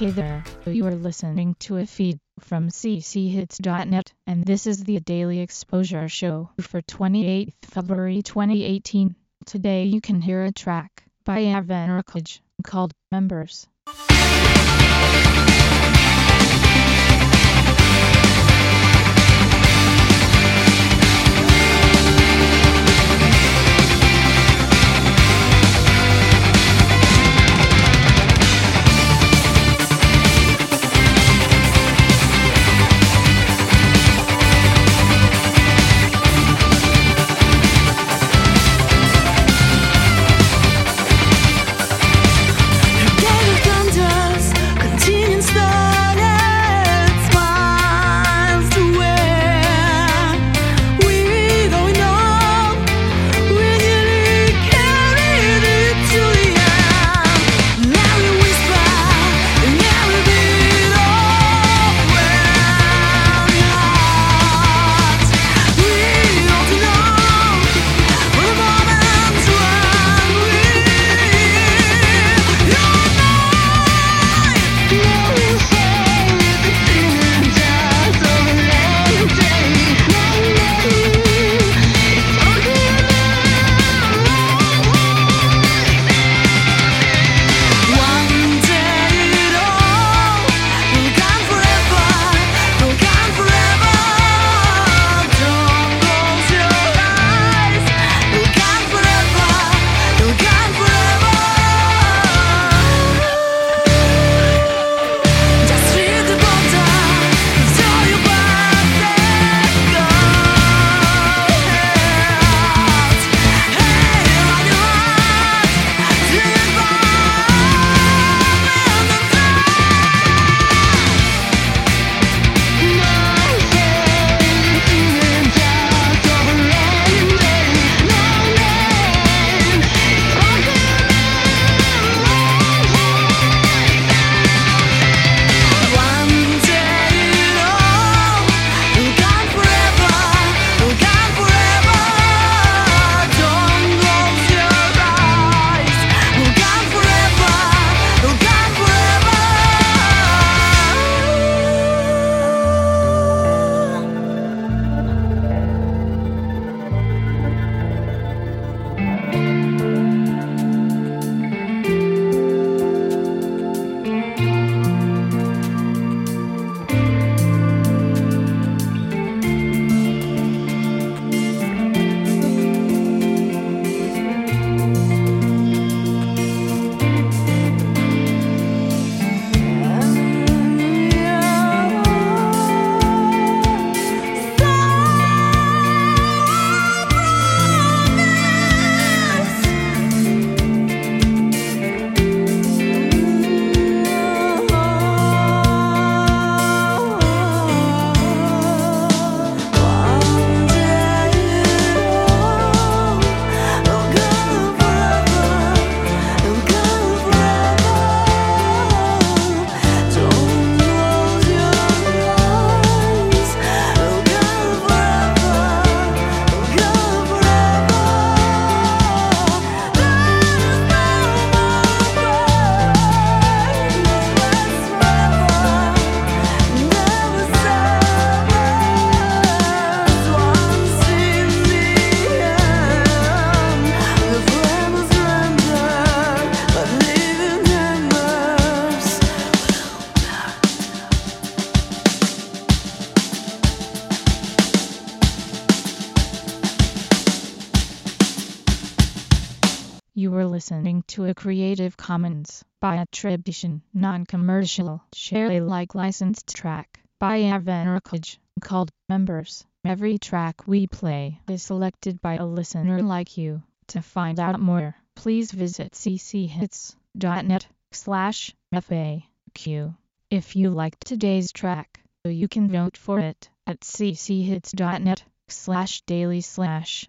Hey there, you are listening to a feed from cchits.net, and this is the Daily Exposure Show for 28th February 2018. Today you can hear a track by Rukaj called Members. You were listening to a Creative Commons by attribution, non-commercial, share Alike licensed track by Rukaj called Members. Every track we play is selected by a listener like you. To find out more, please visit cchits.net slash FAQ. If you liked today's track, you can vote for it at cchits.net slash daily slash